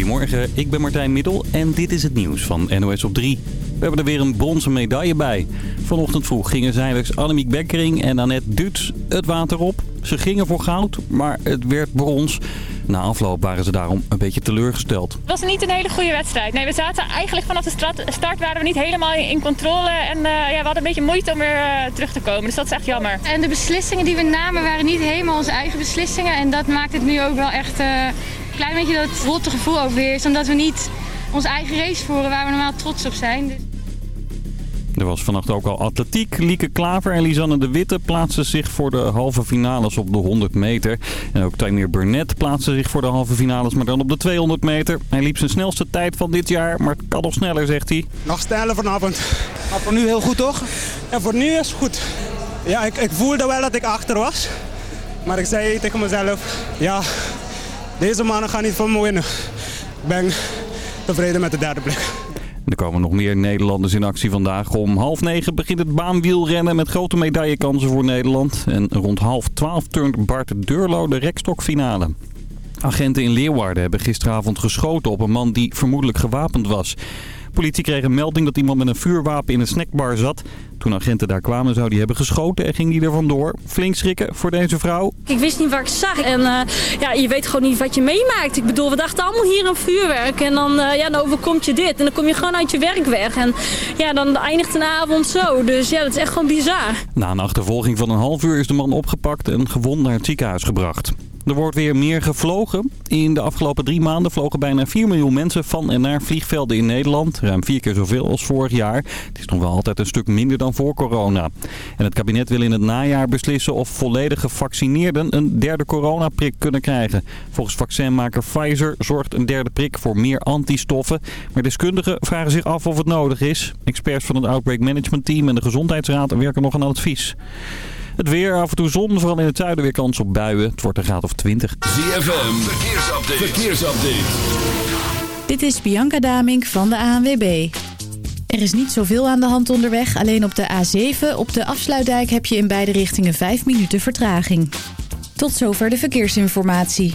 Goedemorgen, ik ben Martijn Middel en dit is het nieuws van NOS op 3. We hebben er weer een bronzen medaille bij. Vanochtend vroeg gingen zeilers Annemiek Bekkering en Annette Duts het water op. Ze gingen voor goud, maar het werd brons. Na afloop waren ze daarom een beetje teleurgesteld. Het was niet een hele goede wedstrijd. Nee, we zaten eigenlijk vanaf de start waren we niet helemaal in controle. En uh, ja, we hadden een beetje moeite om weer uh, terug te komen. Dus dat is echt jammer. En de beslissingen die we namen waren niet helemaal onze eigen beslissingen. En dat maakt het nu ook wel echt uh, een klein beetje dat rotte gevoel overheerst. Omdat we niet onze eigen race voeren waar we normaal trots op zijn. Dus... Er was vannacht ook al atletiek. Lieke Klaver en Lisanne de Witte plaatsten zich voor de halve finales op de 100 meter. En ook Taimir Burnett plaatste zich voor de halve finales, maar dan op de 200 meter. Hij liep zijn snelste tijd van dit jaar, maar het kan nog sneller, zegt hij. Nog sneller vanavond. Maar voor nu heel goed, toch? Ja, voor nu is het goed. Ja, ik, ik voelde wel dat ik achter was. Maar ik zei tegen mezelf, ja, deze mannen gaan niet van me winnen. Ik ben tevreden met de derde plek. Er komen nog meer Nederlanders in actie vandaag. Om half negen begint het baanwielrennen met grote medaillekansen voor Nederland. En rond half twaalf turnt Bart Deurlo de rekstokfinale. Agenten in Leeuwarden hebben gisteravond geschoten op een man die vermoedelijk gewapend was. Politie kreeg een melding dat iemand met een vuurwapen in een snackbar zat. Toen agenten daar kwamen zou die hebben geschoten en ging die er vandoor. Flink schrikken voor deze vrouw. Ik wist niet waar ik zag en uh, ja, je weet gewoon niet wat je meemaakt. Ik bedoel, we dachten allemaal hier aan vuurwerk en dan, uh, ja, dan overkomt je dit. En dan kom je gewoon uit je werk weg en ja, dan eindigt een avond zo. Dus ja, dat is echt gewoon bizar. Na een achtervolging van een half uur is de man opgepakt en gewond naar het ziekenhuis gebracht. Er wordt weer meer gevlogen. In de afgelopen drie maanden vlogen bijna 4 miljoen mensen van en naar vliegvelden in Nederland. Ruim vier keer zoveel als vorig jaar. Het is nog wel altijd een stuk minder dan voor corona. En het kabinet wil in het najaar beslissen of volledig gevaccineerden een derde coronaprik kunnen krijgen. Volgens vaccinmaker Pfizer zorgt een derde prik voor meer antistoffen. Maar deskundigen vragen zich af of het nodig is. Experts van het Outbreak Management Team en de Gezondheidsraad werken nog aan advies. Het weer, af en toe zon, vooral in het zuiden weer kans op buien. Het wordt een graad of 20. ZFM, verkeersupdate. verkeersupdate. Dit is Bianca Damink van de ANWB. Er is niet zoveel aan de hand onderweg. Alleen op de A7, op de afsluitdijk, heb je in beide richtingen 5 minuten vertraging. Tot zover de verkeersinformatie.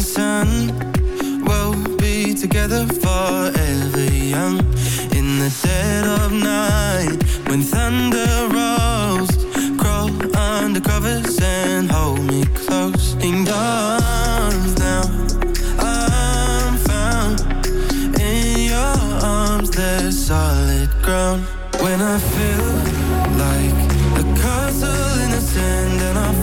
sun. We'll be together forever young. In the dead of night When thunder rolls Crawl under covers and hold me close. In your arms now I'm found. In your arms there's solid ground. When I feel like a castle in the sand And I'm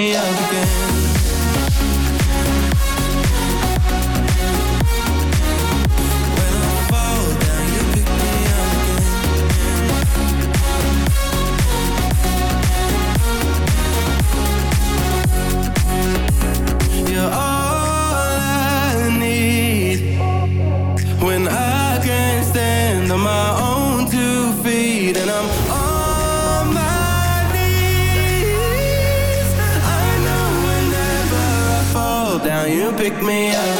me. up me up.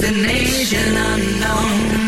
The nation unknown.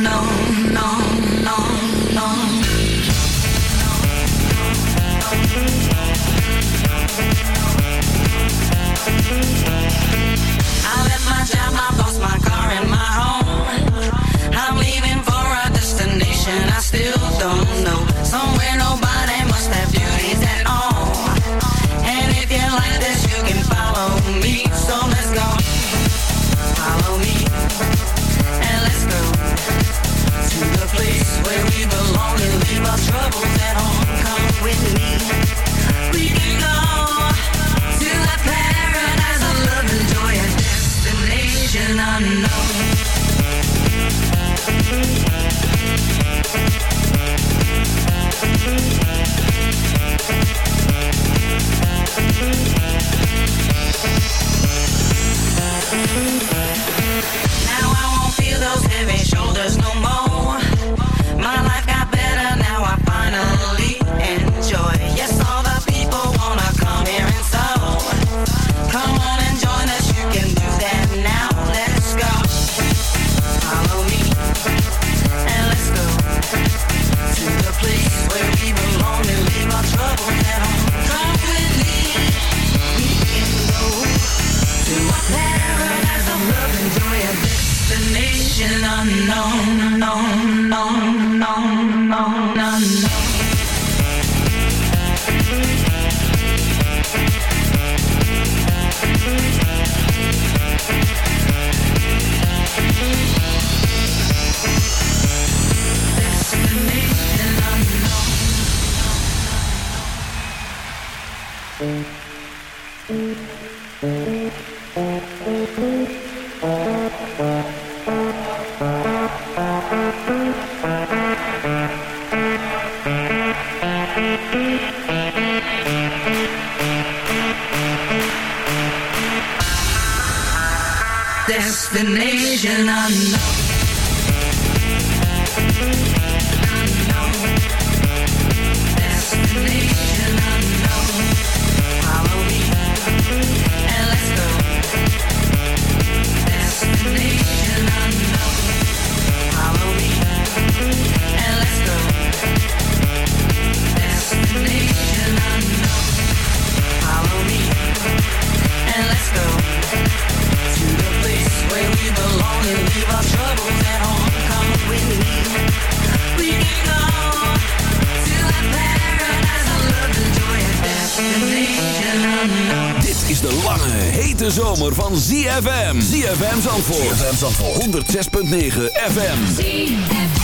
ZFM. ZFM Zandvoort. ZFM 106.9 FM.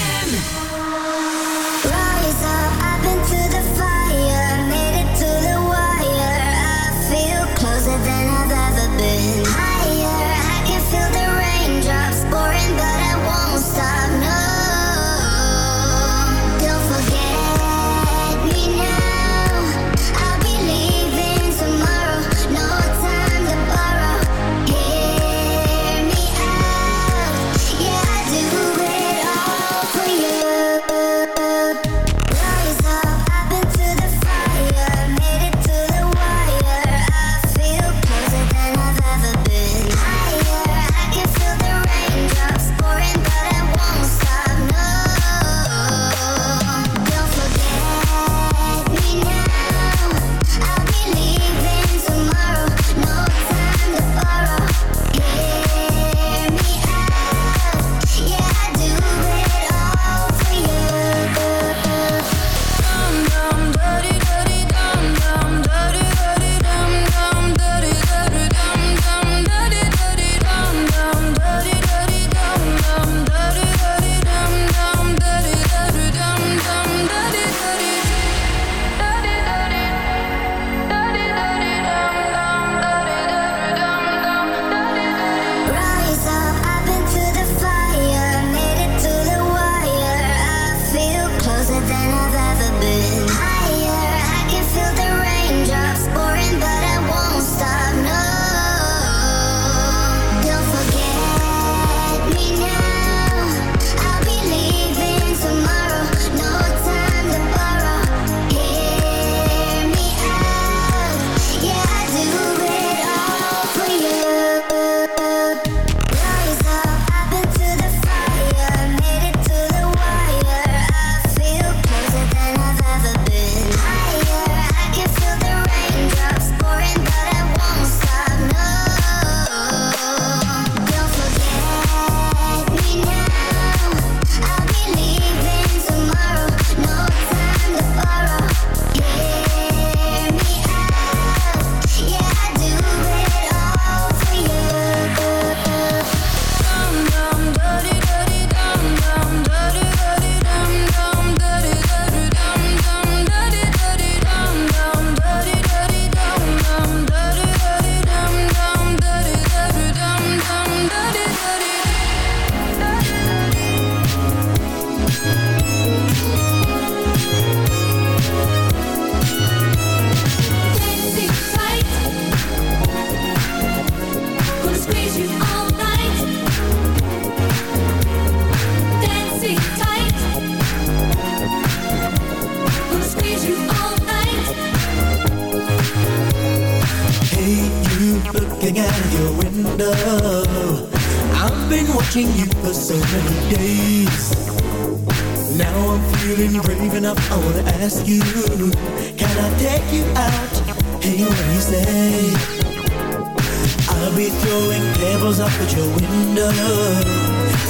your window.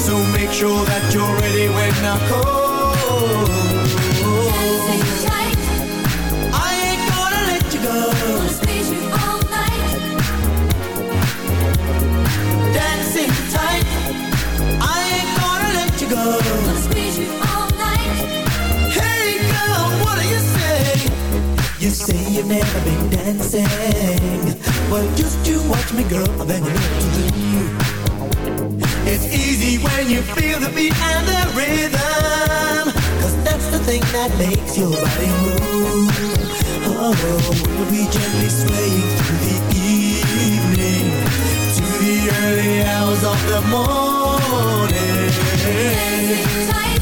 So make sure that you're ready when I call. Tight I ain't gonna let you go. Gonna you all night Dancing tight. I ain't gonna let you go. Gonna you all night Hey girl, what do you say? You say you've never been dancing But just you watch me girl, then you know to do it's easy when you feel the beat and the rhythm. Cause that's the thing that makes your body move. Oh, we'll be gently swaying through the evening To the early hours of the morning. Tight.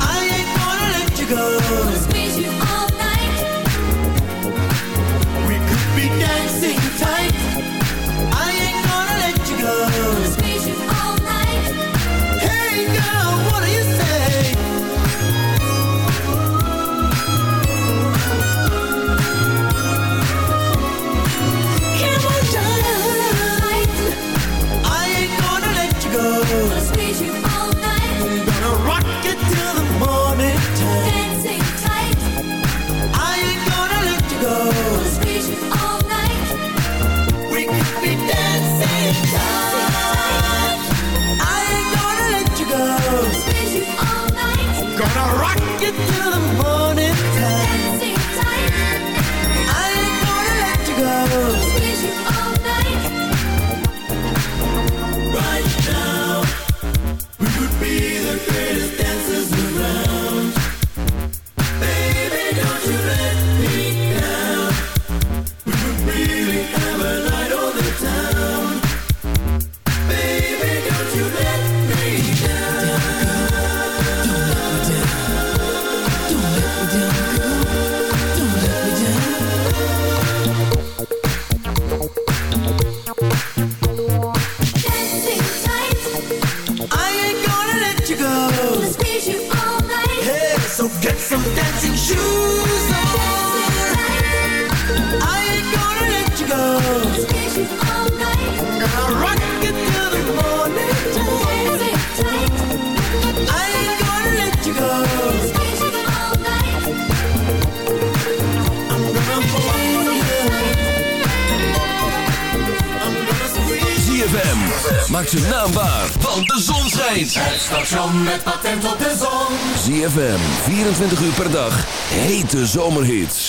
I ain't gonna let you go. I'll squeeze you all night. We could be dancing tight De zomerhits.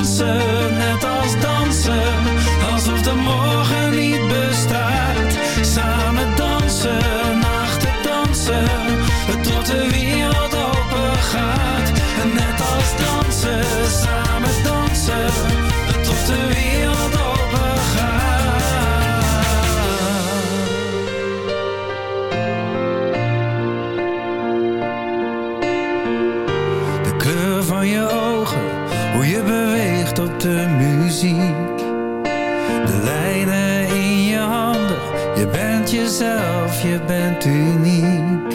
dansen. De muziek. De lijnen in je handen. Je bent jezelf, je bent uniek.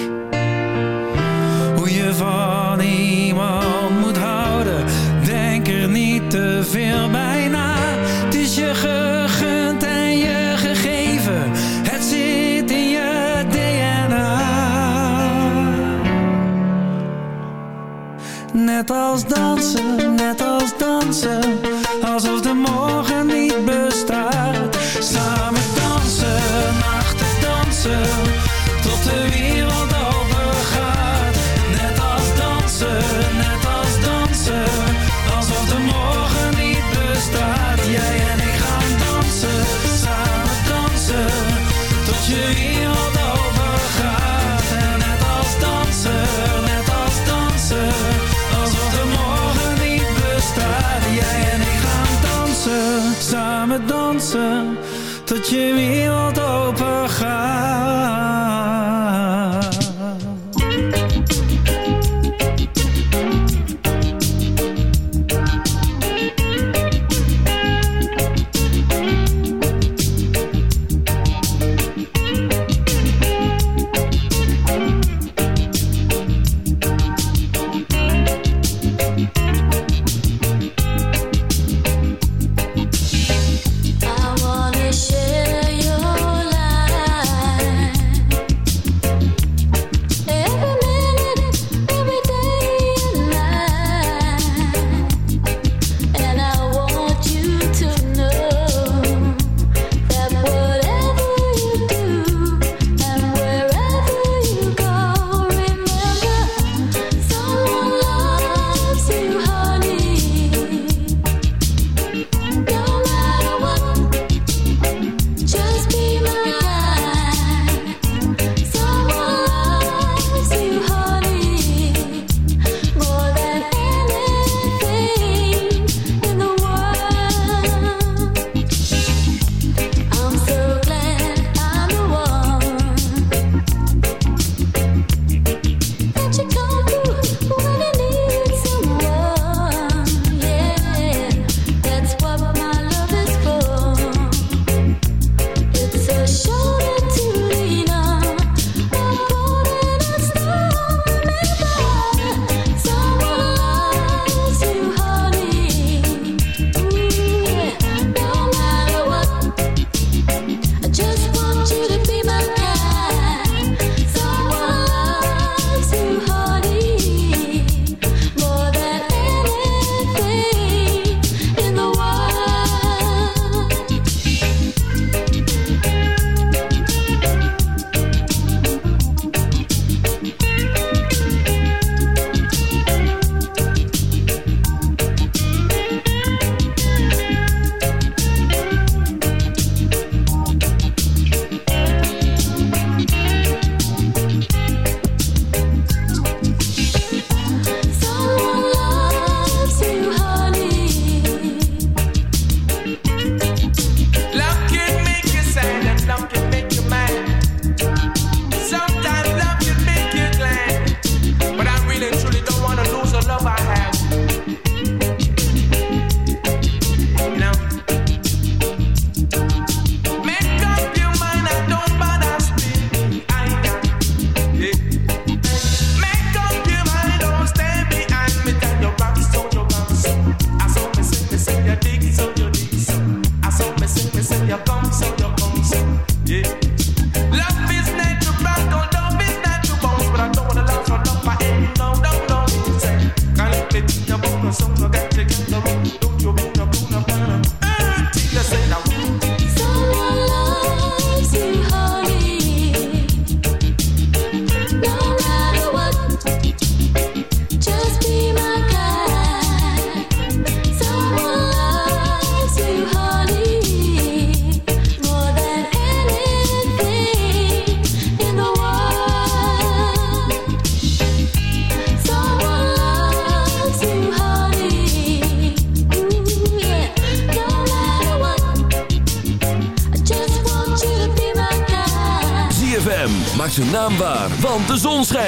Hoe je van iemand moet houden. Denk er niet te veel bij na. Het is je gegund en je gegeven. Het zit in je DNA. Net als dansen, net als dansen. Tot je wereld open gaat.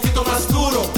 que mais duro.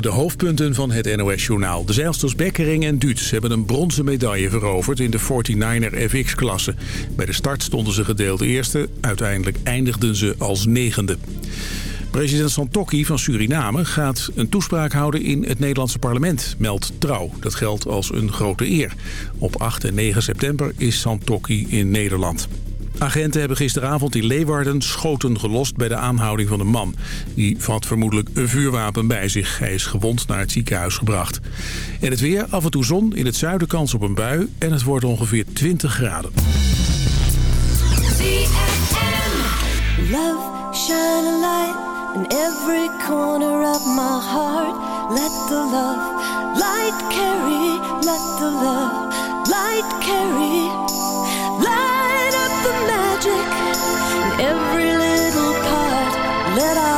De hoofdpunten van het NOS-journaal. De zeilsters Bekkering en Duits hebben een bronzen medaille veroverd in de 49er FX-klasse. Bij de start stonden ze gedeeld eerste, uiteindelijk eindigden ze als negende. President Santokki van Suriname gaat een toespraak houden in het Nederlandse parlement, meldt Trouw. Dat geldt als een grote eer. Op 8 en 9 september is Santokki in Nederland. Agenten hebben gisteravond in Leeuwarden schoten gelost bij de aanhouding van een man. Die had vermoedelijk een vuurwapen bij zich. Hij is gewond naar het ziekenhuis gebracht. En het weer, af en toe zon, in het zuiden kans op een bui en het wordt ongeveer 20 graden. Let the love light carry, let the love light carry. that I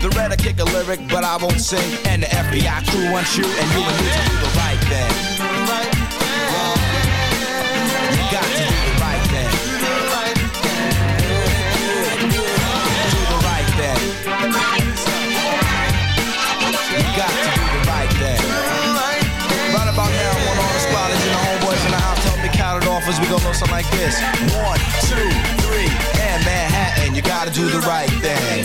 The red I kick a lyric, but I won't sing. And the FBI crew wants you, and you and me to do the right thing. You got to do the right thing. Do the right thing. You got to do the right thing. Right about now, I want all the squatters and the homeboys in the house to help me count it off as we go something like this. One, two, three, and Manhattan, you gotta do the right thing.